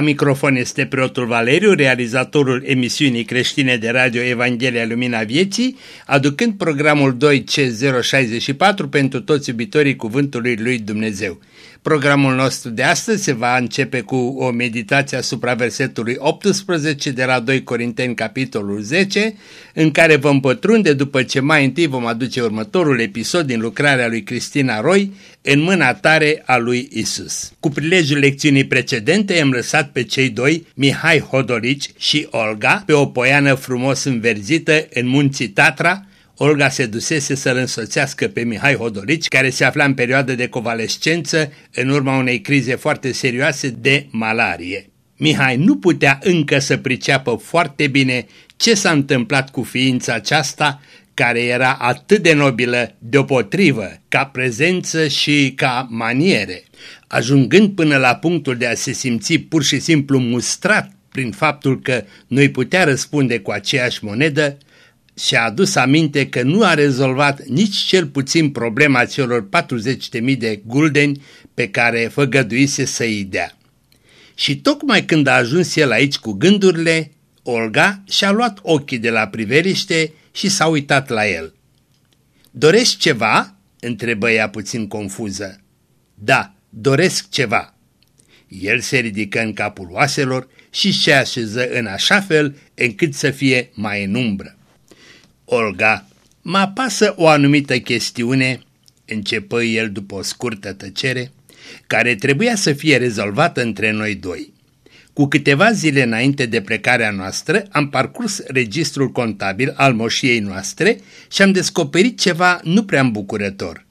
La microfon este preotul Valeriu, realizatorul emisiunii creștine de radio Evanghelia Lumina Vieții, aducând programul 2C064 pentru toți iubitorii Cuvântului Lui Dumnezeu. Programul nostru de astăzi se va începe cu o meditație asupra versetului 18 de la 2 Corinteni capitolul 10, în care vom pătrunde după ce mai întâi vom aduce următorul episod din lucrarea lui Cristina Roy în mâna tare a lui Isus. Cu prilejul lecțiunii precedente am lăsat pe cei doi, Mihai Hodolici și Olga, pe o poiană frumos înverzită în munții Tatra, Olga se dusese să-l însoțească pe Mihai Hodolici, care se afla în perioadă de convalescență în urma unei crize foarte serioase de malarie. Mihai nu putea încă să priceapă foarte bine ce s-a întâmplat cu ființa aceasta, care era atât de nobilă deopotrivă ca prezență și ca maniere, ajungând până la punctul de a se simți pur și simplu mustrat prin faptul că nu-i putea răspunde cu aceeași monedă, și-a adus aminte că nu a rezolvat nici cel puțin problema celor 40.000 de guldeni pe care făgăduise să îi dea. Și tocmai când a ajuns el aici cu gândurile, Olga și-a luat ochii de la priveliște și s-a uitat la el. Dorești ceva?" întrebă ea puțin confuză. Da, doresc ceva." El se ridică în capul oaselor și se așeză în așa fel încât să fie mai în umbră. Olga, mă apasă o anumită chestiune, începă el după o scurtă tăcere, care trebuia să fie rezolvată între noi doi. Cu câteva zile înainte de plecarea noastră, am parcurs registrul contabil al moșiei noastre și am descoperit ceva nu prea îmbucurător.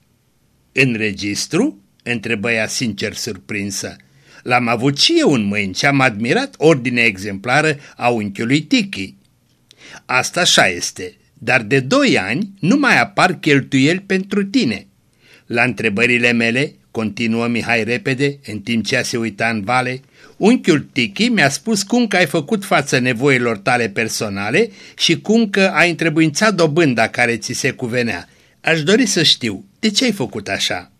În registru? întrebă ea sincer surprinsă. L-am avut și eu în mâini și am admirat ordinea exemplară a unchiului Tiki. Asta așa este, dar de doi ani nu mai apar cheltuieli pentru tine. La întrebările mele, continuă Mihai repede, în timp ce se uita în vale, unchiul Tiki mi-a spus cum că ai făcut față nevoilor tale personale și cum că ai întrebuințat dobânda care ți se cuvenea. Aș dori să știu, de ce ai făcut așa?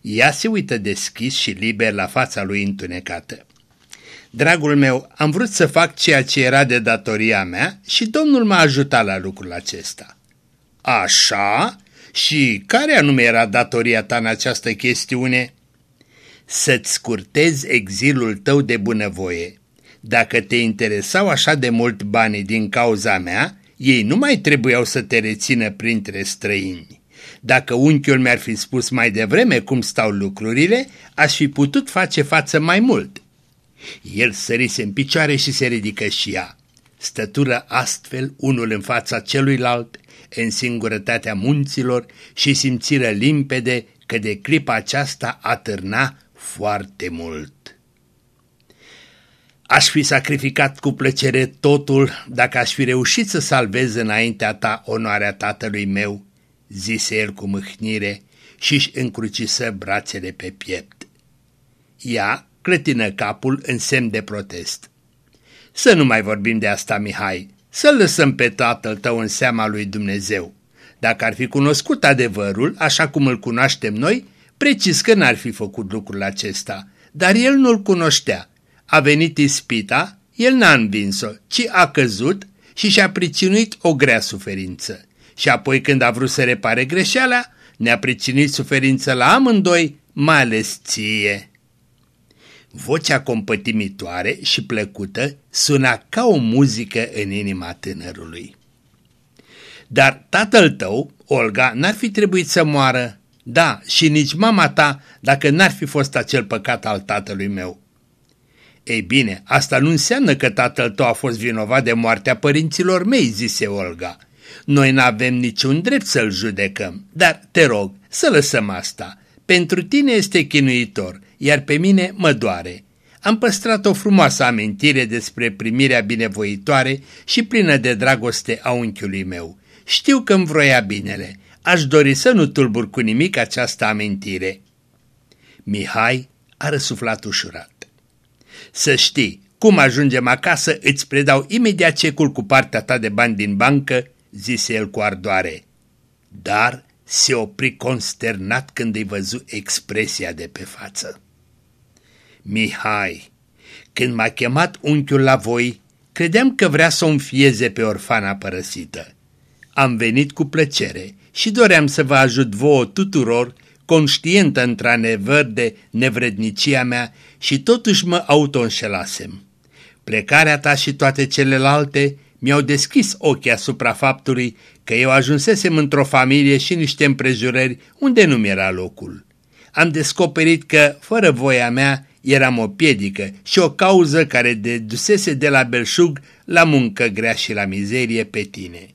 Ea se uită deschis și liber la fața lui întunecată. Dragul meu, am vrut să fac ceea ce era de datoria mea și Domnul m-a ajutat la lucrul acesta. Așa? Și care anume era datoria ta în această chestiune? Să-ți scurtezi exilul tău de bunăvoie. Dacă te interesau așa de mult banii din cauza mea, ei nu mai trebuiau să te rețină printre străini. Dacă unchiul mi-ar fi spus mai devreme cum stau lucrurile, aș fi putut face față mai mult. El sărise în picioare și se ridică și ea. Stătură astfel unul în fața celuilalt, în singurătatea munților și simțiră limpede că de clipa aceasta atârna foarte mult. Aș fi sacrificat cu plăcere totul dacă aș fi reușit să salvez înaintea ta onoarea tatălui meu, zise el cu mâhnire și-și încrucisă brațele pe piept. Ea clătină capul în semn de protest. Să nu mai vorbim de asta, Mihai, să lăsăm pe tatăl tău în seama lui Dumnezeu. Dacă ar fi cunoscut adevărul, așa cum îl cunoaștem noi, precis că n-ar fi făcut lucrul acesta, dar el nu-l cunoștea. A venit ispita, el n-a învins-o, ci a căzut și și-a pricinuit o grea suferință. Și apoi când a vrut să repare greșeala, ne-a pricinuit suferință la amândoi, mai ales ție. Vocea compătimitoare și plăcută suna ca o muzică în inima tânărului. Dar tatăl tău, Olga, n-ar fi trebuit să moară, da, și nici mama ta, dacă n-ar fi fost acel păcat al tatălui meu. Ei bine, asta nu înseamnă că tatăl tău a fost vinovat de moartea părinților mei, zise Olga. Noi n-avem niciun drept să-l judecăm, dar te rog să lăsăm asta. Pentru tine este chinuitor, iar pe mine mă doare. Am păstrat o frumoasă amintire despre primirea binevoitoare și plină de dragoste a unchiului meu. Știu că îmi vroia binele. Aș dori să nu tulbur cu nimic această amintire. Mihai a răsuflat ușurat. Să știi, cum ajungem acasă, îți predau imediat cecul cu partea ta de bani din bancă, zise el cu ardoare. Dar se opri consternat când îi văzu expresia de pe față. Mihai, Când m-a chemat unchiul la voi, credeam că vrea să o înfieze pe orfana părăsită. Am venit cu plăcere și doream să vă ajut vouă tuturor, conștientă într-adevăr de nevrednicia mea și totuși mă auto-înșelasem. Plecarea ta și toate celelalte mi-au deschis ochii asupra faptului că eu ajunsesem într-o familie și niște împrejurări unde nu mi-era locul. Am descoperit că, fără voia mea, eram o piedică și o cauză care dedusese de la belșug la muncă grea și la mizerie pe tine.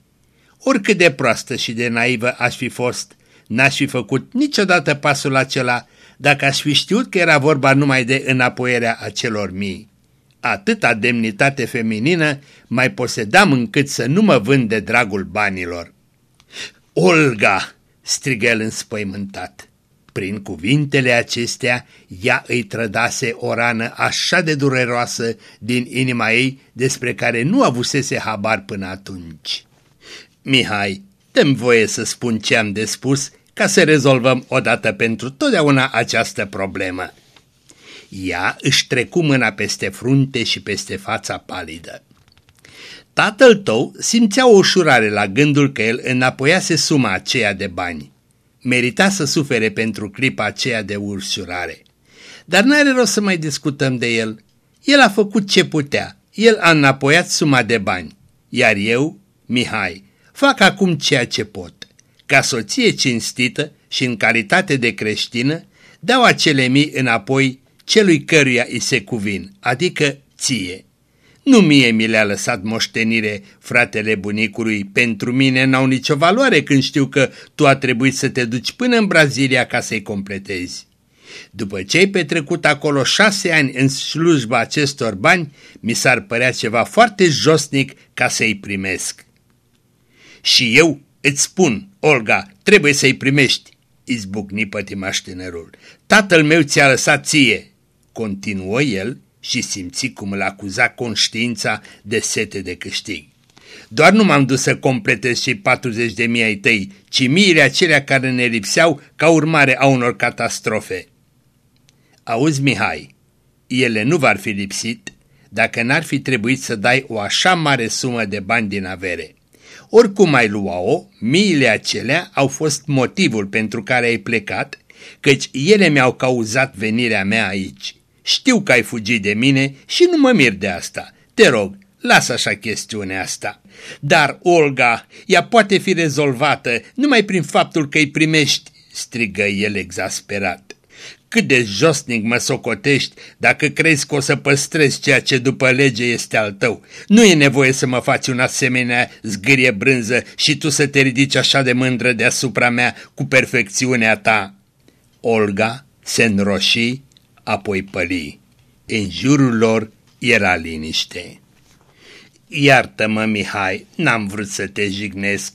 Oricât de proastă și de naivă aș fi fost, n-aș fi făcut niciodată pasul acela dacă aș fi știut că era vorba numai de înapoierea acelor mii. Atâta demnitate feminină mai posedam încât să nu mă vând de dragul banilor. Olga!" strigă el înspăimântat. Prin cuvintele acestea, ea îi trădase o rană așa de dureroasă din inima ei despre care nu avusese habar până atunci. Mihai, dăm voie să spun ce am de spus ca să rezolvăm odată pentru totdeauna această problemă. Ea își trecu mâna peste frunte și peste fața palidă. Tatăl tău simțea o ușurare la gândul că el înapoiase suma aceea de bani. Merita să sufere pentru clipa aceea de ursurare. Dar n-are rost să mai discutăm de el. El a făcut ce putea. El a înapoiat suma de bani. Iar eu, Mihai, fac acum ceea ce pot. Ca soție cinstită și în calitate de creștină, dau acele mii înapoi celui căruia îi se cuvin, adică ție. Nu mie mi le-a lăsat moștenire fratele bunicului, pentru mine n-au nicio valoare când știu că tu a trebuit să te duci până în Brazilia ca să-i completezi. După ce ai petrecut acolo șase ani în slujba acestor bani, mi s-ar părea ceva foarte josnic ca să-i primesc. Și eu îți spun, Olga, trebuie să-i primești, izbucni pătimaș tânărul. Tatăl meu ți-a lăsat ție, continuă el și simți cum îl acuza conștiința de sete de câștig. Doar nu m-am dus să completez cei 40 de mii ai tăi, ci miile acelea care ne lipseau ca urmare a unor catastrofe. Auzi, Mihai, ele nu v-ar fi lipsit dacă n-ar fi trebuit să dai o așa mare sumă de bani din avere. Oricum ai lua-o, miile acelea au fost motivul pentru care ai plecat, căci ele mi-au cauzat venirea mea aici. Știu că ai fugit de mine și nu mă mir de asta. Te rog, lasă așa chestiunea asta. Dar, Olga, ea poate fi rezolvată numai prin faptul că îi primești, strigă el exasperat. Cât de josnic mă socotești dacă crezi că o să păstrezi ceea ce după lege este al tău. Nu e nevoie să mă faci un asemenea zgârie brânză și tu să te ridici așa de mândră deasupra mea cu perfecțiunea ta. Olga se înroșii apoi păli. În jurul lor era liniște. Iartă-mă, Mihai, n-am vrut să te jignesc,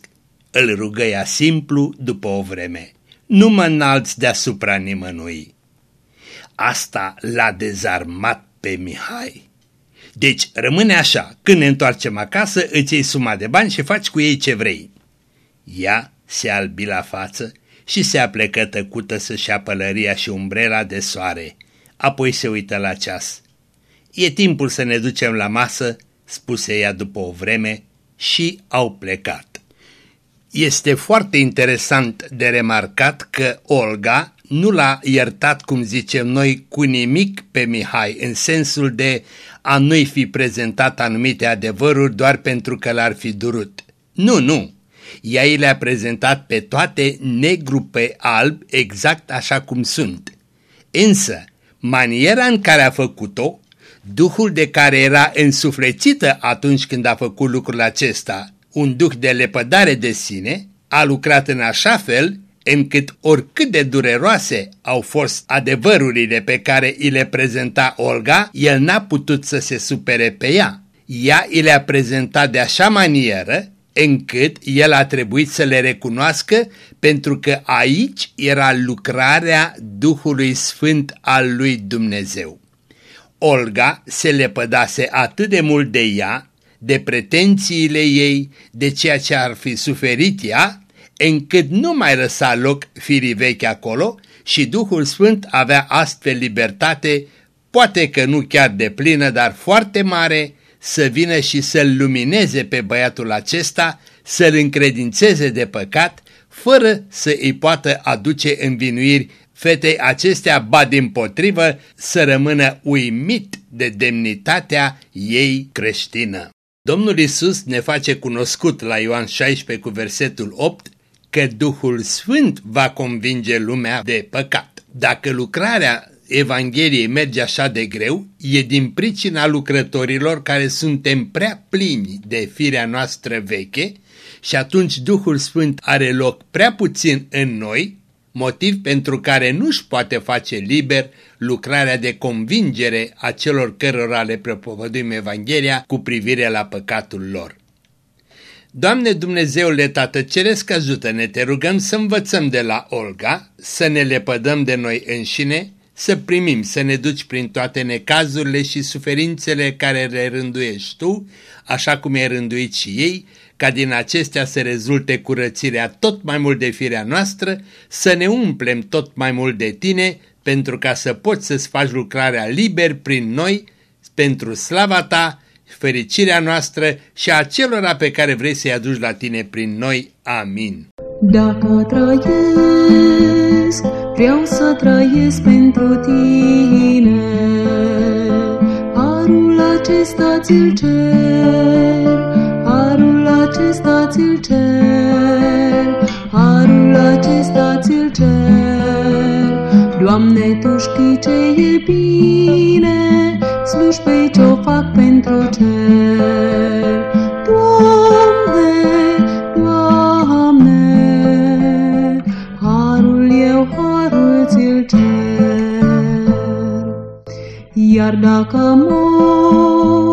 îl rugă ea simplu după o vreme. Nu mă înalți deasupra nimănui. Asta l-a dezarmat pe Mihai. Deci rămâne așa, când ne întoarcem acasă, îți iei suma de bani și faci cu ei ce vrei. Ea se albi la față și se aplecă tăcută să-și ia pălăria și umbrela de soare apoi se uită la ceas. E timpul să ne ducem la masă, spuse ea după o vreme, și au plecat. Este foarte interesant de remarcat că Olga nu l-a iertat, cum zicem noi, cu nimic pe Mihai, în sensul de a nu-i fi prezentat anumite adevăruri doar pentru că l-ar fi durut. Nu, nu! Ea i le-a prezentat pe toate negru pe alb, exact așa cum sunt. Însă, maniera în care a făcut-o, duhul de care era însuflețită atunci când a făcut lucrul acesta, un duh de lepădare de sine, a lucrat în așa fel încât oricât de dureroase au fost adevărurile pe care îi le prezenta Olga, el n-a putut să se supere pe ea. Ea îi le-a prezentat de așa manieră încât el a trebuit să le recunoască pentru că aici era lucrarea Duhului Sfânt al lui Dumnezeu. Olga se lepădase atât de mult de ea, de pretențiile ei, de ceea ce ar fi suferit ea, încât nu mai lăsa loc firii vechi acolo și Duhul Sfânt avea astfel libertate poate că nu chiar de plină, dar foarte mare, să vină și să-l lumineze pe băiatul acesta, să-l încredințeze de păcat, fără să îi poată aduce învinuiri fetei acestea, ba din potrivă, să rămână uimit de demnitatea ei creștină. Domnul Isus ne face cunoscut la Ioan 16 cu versetul 8 că Duhul Sfânt va convinge lumea de păcat. Dacă lucrarea Evangheliei merge așa de greu, e din pricina lucrătorilor care suntem prea plini de firea noastră veche și atunci Duhul Sfânt are loc prea puțin în noi, motiv pentru care nu-și poate face liber lucrarea de convingere a celor cărora le propovăduim Evanghelia cu privire la păcatul lor. Doamne Dumnezeule Tată Ceresc, ajută-ne, te rugăm să învățăm de la Olga, să ne lepădăm de noi înșine, să primim, să ne duci prin toate necazurile și suferințele care le rânduiești Tu, așa cum ai rânduit și ei, ca din acestea să rezulte curățirea tot mai mult de firea noastră, să ne umplem tot mai mult de Tine, pentru ca să poți să-ți faci lucrarea liber prin noi, pentru slava Ta, fericirea noastră și a celora pe care vrei să-i aduci la Tine prin noi. Amin. Dacă trăiesc, vreau să trăiesc pentru Tine, Harul acesta ți-l cer, Harul acesta ți-l cer, Harul acesta ți-l cer. Doamne, Tu știi ce e bine, slujbei ce-o fac pentru cer. Doamne, Doamne, harul eu, harul ți-l cer. Iar dacă mor,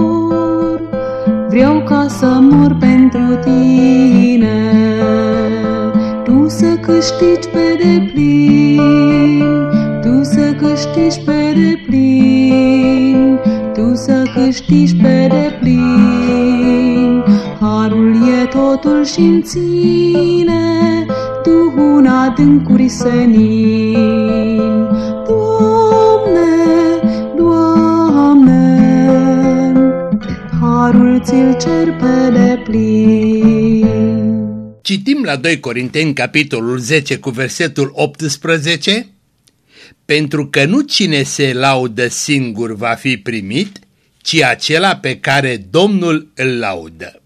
vreau ca să mor pentru tine, tu să câștigi pe deplin, tu să câștigi pe deplin, tu să câștigi pe deplin. Harul e totul și în ține, tu un adâncuri senin. Ți-l cer pe deplin. Citim la 2 Corinteni, capitolul 10, cu versetul 18, pentru că nu cine se laudă singur va fi primit, ci acela pe care Domnul îl laudă.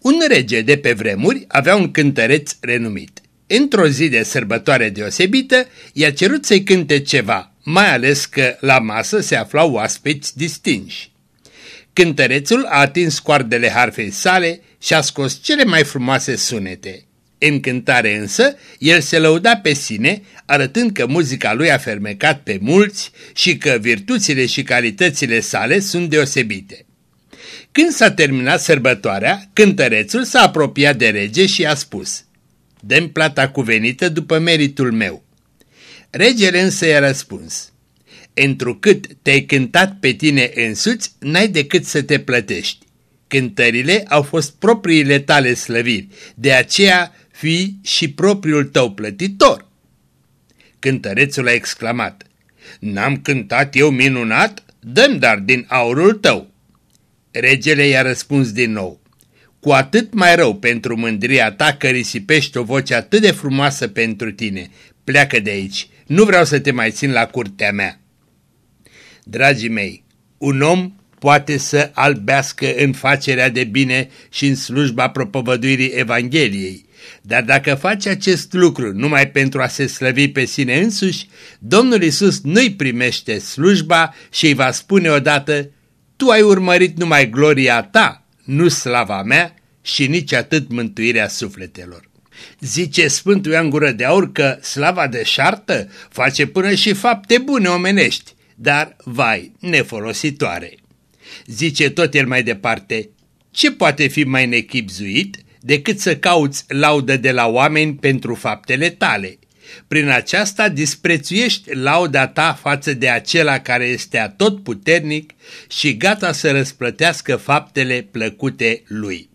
Un rege de pe vremuri avea un cântăreț renumit. Într-o zi de sărbătoare deosebită, i-a cerut să-i cânte ceva, mai ales că la masă se aflau oaspeți distinși. Cântărețul a atins coardele harfei sale și a scos cele mai frumoase sunete. În cântare însă, el se lăuda pe sine, arătând că muzica lui a fermecat pe mulți și că virtuțile și calitățile sale sunt deosebite. Când s-a terminat sărbătoarea, cântărețul s-a apropiat de rege și a spus, Dăm plata cuvenită după meritul meu. Regele însă i-a răspuns, Întrucât te-ai cântat pe tine însuți, n-ai decât să te plătești. Cântările au fost propriile tale slăviri, de aceea fii și propriul tău plătitor. Cântărețul a exclamat, N-am cântat eu minunat? Dăm dar din aurul tău. Regele i-a răspuns din nou, Cu atât mai rău pentru mândria ta că risipești o voce atât de frumoasă pentru tine. Pleacă de aici, nu vreau să te mai țin la curtea mea. Dragii mei, un om poate să albească în facerea de bine și în slujba propovăduirii Evangheliei, dar dacă face acest lucru numai pentru a se slăvi pe sine însuși, Domnul Isus nu-i primește slujba și îi va spune odată, Tu ai urmărit numai gloria ta, nu slava mea și nici atât mântuirea sufletelor. Zice Sfântul Ioan Gură de Aur că slava de șartă face până și fapte bune omenești, dar, vai, nefolositoare. Zice tot el mai departe, ce poate fi mai nechipzuit decât să cauți laudă de la oameni pentru faptele tale? Prin aceasta disprețuiești lauda ta față de acela care este atotputernic și gata să răsplătească faptele plăcute lui.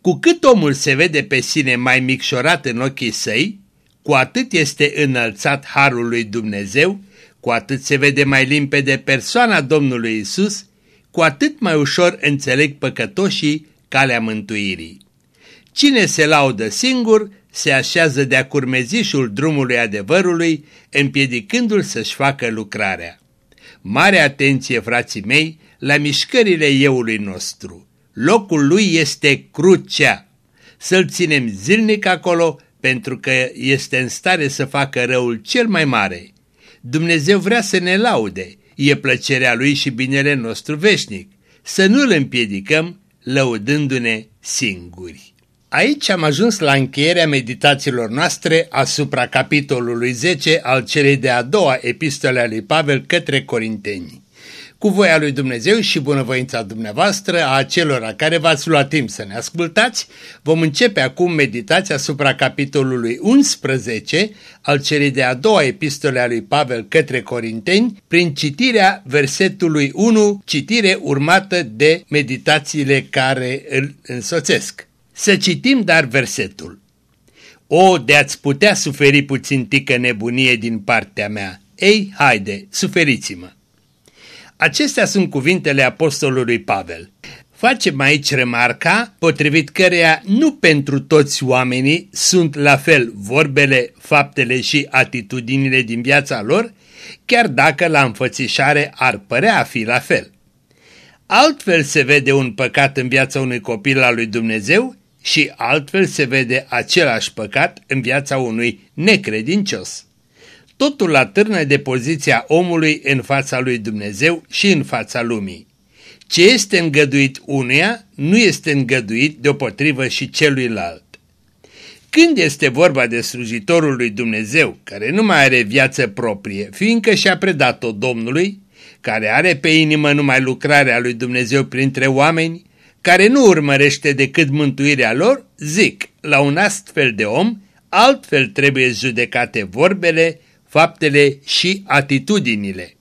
Cu cât omul se vede pe sine mai micșorat în ochii săi, cu atât este înălțat harul lui Dumnezeu Cu atât se vede mai limpede persoana Domnului Isus, cu atât mai ușor înțeleg păcătoșii calea mântuirii. Cine se laudă singur, se așează de-a curmezișul drumului adevărului, împiedicându-l să-și facă lucrarea. Mare atenție, frații mei, la mișcările euului nostru. Locul lui este crucea. Să-l ținem zilnic acolo pentru că este în stare să facă răul cel mai mare. Dumnezeu vrea să ne laude, e plăcerea lui și binele nostru veșnic. Să nu-l împiedicăm lăudându-ne singuri. Aici am ajuns la încheierea meditațiilor noastre asupra capitolului 10 al celei de-a doua epistole a lui Pavel către Corinteni. Cu voia lui Dumnezeu și bunăvoința dumneavoastră, a acelora care v-ați luat timp să ne ascultați, vom începe acum meditația asupra capitolului 11 al celei de-a doua epistole a lui Pavel către Corinteni, prin citirea versetului 1, citire urmată de meditațiile care îl însoțesc. Să citim dar versetul. O, de-ați putea suferi puțin tică nebunie din partea mea. Ei, haide, suferiți-mă. Acestea sunt cuvintele apostolului Pavel. Facem aici remarca, potrivit căreia nu pentru toți oamenii sunt la fel vorbele, faptele și atitudinile din viața lor, chiar dacă la înfățișare ar părea a fi la fel. Altfel se vede un păcat în viața unui copil al lui Dumnezeu și altfel se vede același păcat în viața unui necredincios. Totul atârnă de poziția omului în fața lui Dumnezeu și în fața lumii. Ce este îngăduit unuia, nu este îngăduit deopotrivă și celuilalt. Când este vorba de slujitorul lui Dumnezeu, care nu mai are viață proprie, fiindcă și-a predat-o Domnului, care are pe inimă numai lucrarea lui Dumnezeu printre oameni, care nu urmărește decât mântuirea lor, zic, la un astfel de om, altfel trebuie judecate vorbele, faptele și atitudinile.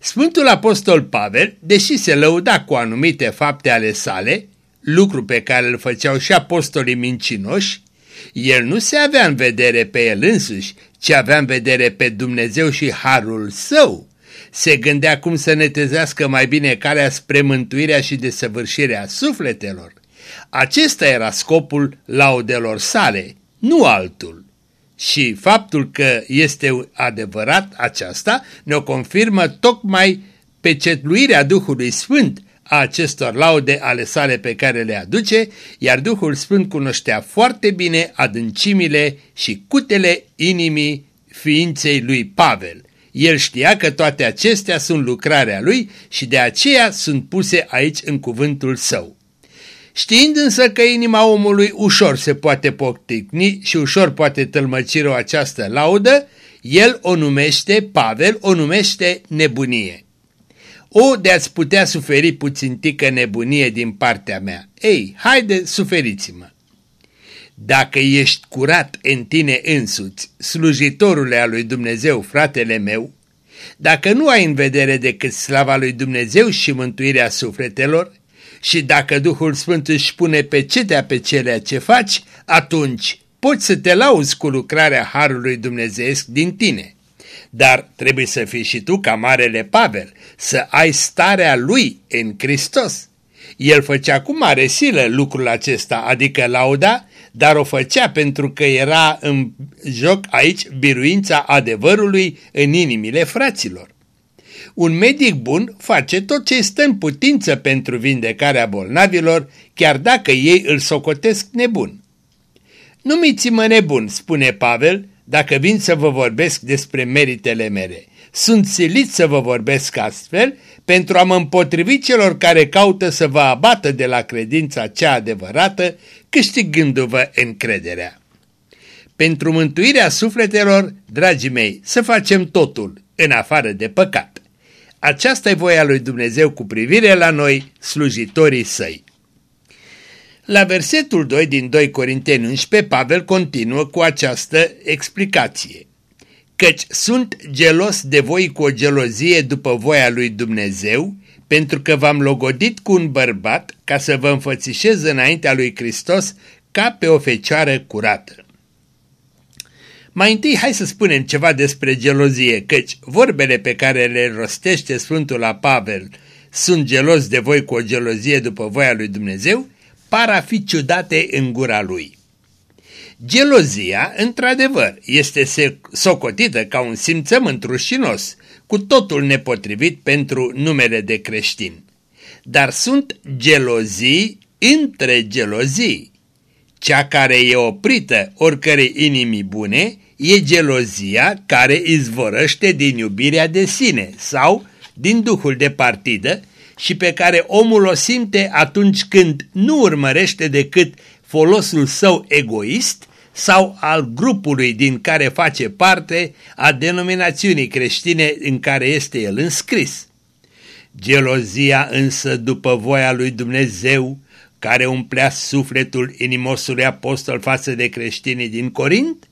Sfântul Apostol Pavel, deși se lăuda cu anumite fapte ale sale, lucru pe care îl făceau și apostolii mincinoși, el nu se avea în vedere pe el însuși, ci avea în vedere pe Dumnezeu și Harul Său. Se gândea cum să netezească mai bine calea spre mântuirea și desăvârșirea sufletelor. Acesta era scopul laudelor sale, nu altul. Și faptul că este adevărat aceasta ne-o confirmă tocmai pecetluirea Duhului Sfânt a acestor laude ale sale pe care le aduce, iar Duhul Sfânt cunoștea foarte bine adâncimile și cutele inimii ființei lui Pavel. El știa că toate acestea sunt lucrarea lui și de aceea sunt puse aici în cuvântul său. Știind însă că inima omului ușor se poate pocticni și ușor poate tălmăci o această laudă, el o numește, Pavel o numește nebunie. O, de ați putea suferi puțin tică nebunie din partea mea. Ei, haide, suferiți-mă. Dacă ești curat în tine însuți, slujitorule al lui Dumnezeu, fratele meu, dacă nu ai în vedere decât slava lui Dumnezeu și mântuirea sufletelor, și dacă Duhul Sfânt își pune pe cetea pe cele ce faci, atunci poți să te lauzi cu lucrarea Harului Dumnezeesc din tine. Dar trebuie să fii și tu ca Marele Pavel, să ai starea lui în Hristos. El făcea cu mare silă lucrul acesta, adică lauda, dar o făcea pentru că era în joc aici biruința adevărului în inimile fraților. Un medic bun face tot ce stă în putință pentru vindecarea bolnavilor, chiar dacă ei îl socotesc nebun. Numiți-mă nebun, spune Pavel, dacă vin să vă vorbesc despre meritele mele. Sunt silit să vă vorbesc astfel pentru a mă împotrivi celor care caută să vă abată de la credința cea adevărată, câștigându-vă încrederea. Pentru mântuirea sufletelor, dragii mei, să facem totul, în afară de păcat. Aceasta e voia lui Dumnezeu cu privire la noi, slujitorii săi. La versetul 2 din 2 Corinteni 11, Pavel continuă cu această explicație. Căci sunt gelos de voi cu o gelozie după voia lui Dumnezeu, pentru că v-am logodit cu un bărbat ca să vă înfățișez înaintea lui Hristos ca pe o fecioară curată. Mai întâi hai să spunem ceva despre gelozie, căci vorbele pe care le rostește Sfântul la Pavel sunt gelos de voi cu o gelozie după voia lui Dumnezeu, par a fi ciudate în gura lui. Gelozia, într-adevăr, este socotită ca un simțământ rușinos, cu totul nepotrivit pentru numele de creștin. Dar sunt gelozii între gelozii. Cea care e oprită oricărei inimii bune e gelozia care izvorăște din iubirea de sine sau din duhul de partidă și pe care omul o simte atunci când nu urmărește decât folosul său egoist sau al grupului din care face parte a denominațiunii creștine în care este el înscris. Gelozia însă după voia lui Dumnezeu, care umplea sufletul inimosului apostol față de creștinii din Corint,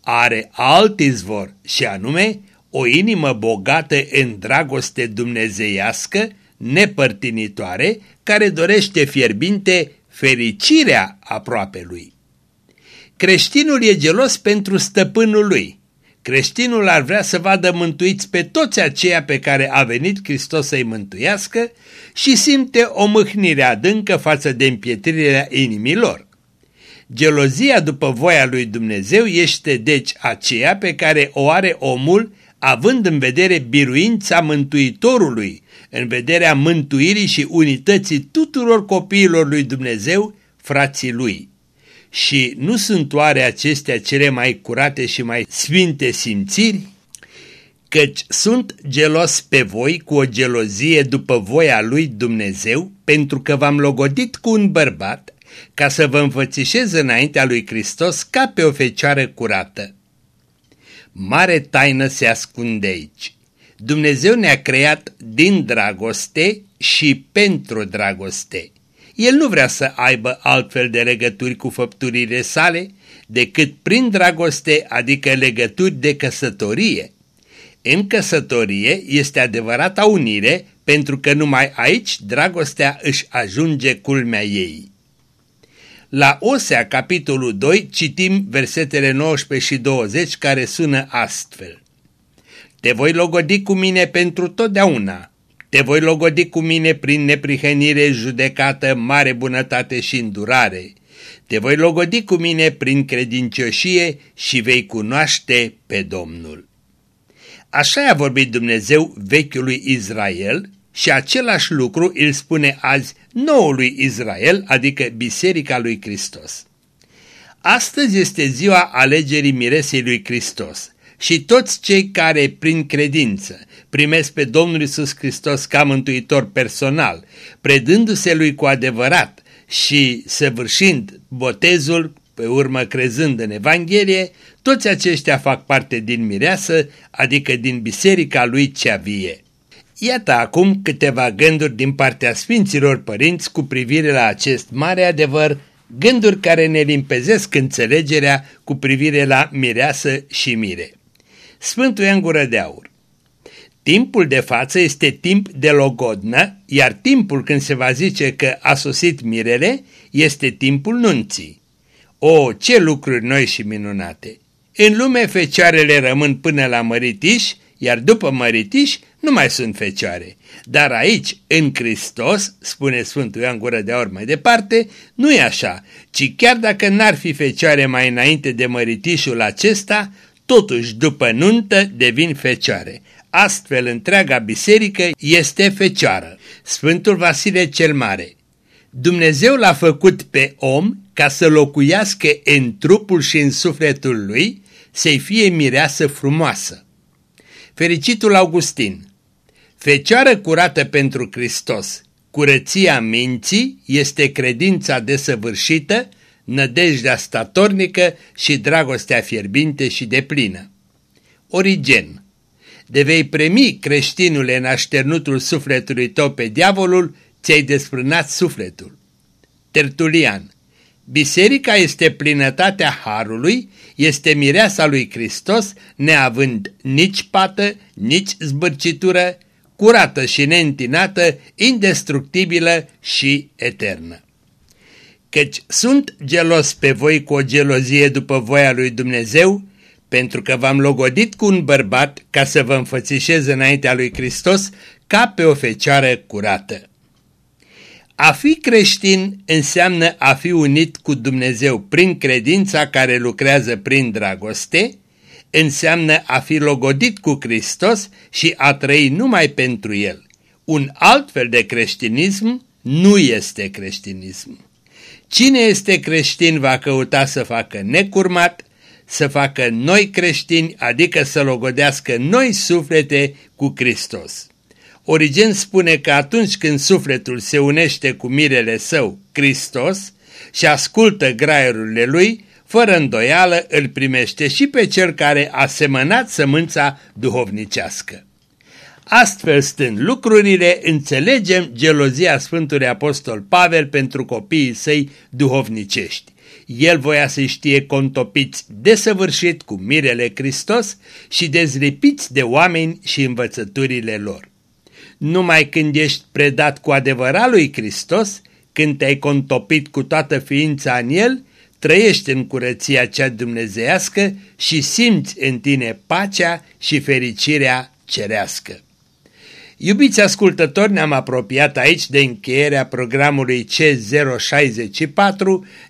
are alt izvor și anume o inimă bogată în dragoste dumnezeiască, nepărtinitoare, care dorește fierbinte fericirea aproape lui. Creștinul e gelos pentru stăpânul lui. Creștinul ar vrea să vadă mântuiți pe toți aceia pe care a venit Hristos să-i mântuiască și simte o mâhnire adâncă față de împietrirea inimilor. Gelozia după voia lui Dumnezeu este deci aceea pe care o are omul având în vedere biruința Mântuitorului, în vederea mântuirii și unității tuturor copiilor lui Dumnezeu, frații lui. Și nu sunt oare acestea cele mai curate și mai sfinte simțiri? Căci sunt gelos pe voi cu o gelozie după voia lui Dumnezeu, pentru că v-am logodit cu un bărbat, ca să vă înfățișez înaintea lui Hristos ca pe o fecioară curată. Mare taină se ascunde aici. Dumnezeu ne-a creat din dragoste și pentru dragoste. El nu vrea să aibă altfel de legături cu făpturile sale decât prin dragoste, adică legături de căsătorie. În căsătorie este adevărata unire pentru că numai aici dragostea își ajunge culmea ei. La Osea, capitolul 2, citim versetele 19 și 20 care sună astfel. Te voi logodi cu mine pentru totdeauna, te voi logodi cu mine prin neprihănire, judecată, mare bunătate și îndurare. Te voi logodi cu mine prin credincioșie și vei cunoaște pe Domnul. Așa a vorbit Dumnezeu vechiului Israel și același lucru îl spune azi noului Israel, adică Biserica lui Hristos. Astăzi este ziua alegerii miresei lui Hristos și toți cei care prin credință primesc pe Domnul Isus Hristos ca mântuitor personal, predându-se lui cu adevărat și săvârșind botezul, pe urmă crezând în Evanghelie, toți aceștia fac parte din mireasă, adică din biserica lui cea vie. Iată acum câteva gânduri din partea Sfinților Părinți cu privire la acest mare adevăr, gânduri care ne limpezesc înțelegerea cu privire la mireasă și mire. Sfântul Ioan Gură de Aur Timpul de față este timp de logodnă, iar timpul când se va zice că a sosit mirele este timpul nunții. O, ce lucruri noi și minunate! În lume fecioarele rămân până la măritiș, iar după măritiș nu mai sunt fecioare. Dar aici, în Hristos, spune Sfântul Ioan Gură de Aur mai departe, nu e așa, ci chiar dacă n-ar fi fecioare mai înainte de măritișul acesta, totuși după nuntă devin fecioare. Astfel, întreaga biserică este fecioară. Sfântul Vasile cel Mare Dumnezeu l-a făcut pe om ca să locuiască în trupul și în sufletul lui, să-i fie mireasă frumoasă. Fericitul Augustin Fecioară curată pentru Hristos, curăția minții este credința desăvârșită, nădejdea statornică și dragostea fierbinte și deplină. Origen De vei primi, creștinule, în așternutul sufletului tău pe diavolul, ți-ai desprânat sufletul. Tertulian Biserica este plinătatea Harului, este mireasa lui Hristos, neavând nici pată, nici zbârcitură, curată și neîntinată, indestructibilă și eternă. Căci sunt gelos pe voi cu o gelozie după voia lui Dumnezeu, pentru că v-am logodit cu un bărbat ca să vă înfățișez înaintea lui Hristos ca pe o fecioară curată. A fi creștin înseamnă a fi unit cu Dumnezeu prin credința care lucrează prin dragoste, înseamnă a fi logodit cu Hristos și a trăi numai pentru El. Un alt fel de creștinism nu este creștinism. Cine este creștin va căuta să facă necurmat, să facă noi creștini, adică să logodească noi suflete cu Hristos. Origen spune că atunci când sufletul se unește cu mirele său, Hristos, și ascultă graierurile lui, fără îndoială îl primește și pe cel care a semănat sămânța duhovnicească. Astfel stând lucrurile, înțelegem gelozia Sfântului Apostol Pavel pentru copiii săi duhovnicești. El voia să știe contopiți desăvârșit cu mirele Hristos și dezlipiți de oameni și învățăturile lor. Numai când ești predat cu adevărat lui Hristos, când te-ai contopit cu toată ființa în El, trăiești în curăția cea dumnezeiască și simți în tine pacea și fericirea cerească. Iubiți ascultători, ne-am apropiat aici de încheierea programului C064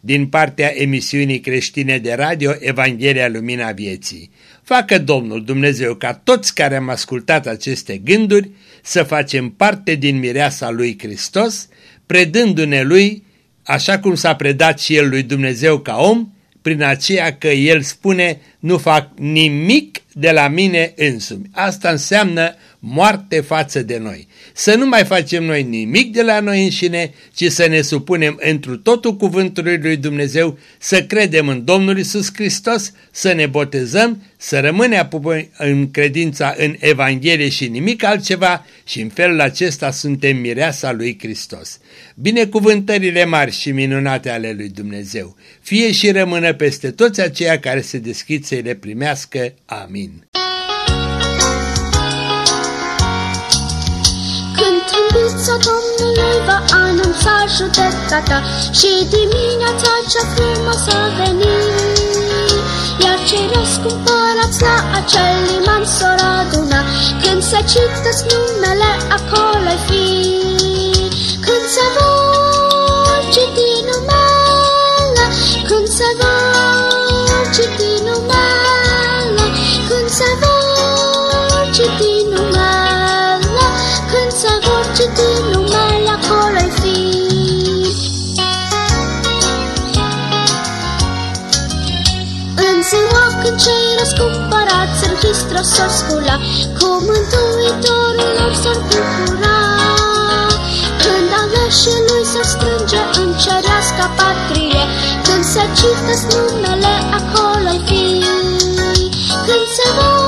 din partea emisiunii creștine de radio Evanghelia Lumina Vieții. Facă Domnul Dumnezeu ca toți care am ascultat aceste gânduri să facem parte din mireasa lui Hristos, predându-ne lui, așa cum s-a predat și el lui Dumnezeu ca om, prin aceea că el spune, nu fac nimic de la mine însumi. Asta înseamnă moarte față de noi. Să nu mai facem noi nimic de la noi înșine, ci să ne supunem întru totul cuvântului lui Dumnezeu, să credem în Domnul Isus Hristos, să ne botezăm, să rămânem în credința în Evanghelie și nimic altceva și în felul acesta suntem mireasa lui Hristos. Binecuvântările mari și minunate ale lui Dumnezeu, fie și rămână peste toți aceia care se deschid să le primească. Amin. Trâmbița Domnului va anunța judecata și dimineața cea frumoasă veni. Iar cei răscumpărați la acel liman s-or aduna, când se cită numele acolo fi. Când se vor citi numele, când se vor citi numele, când se vor citi orchistră s-or scula, cu mântuitorilor s-or bucura. Când aleșii lui s-or strânge în cerească patrie, când se citesc numele acolo-i fii, când se vor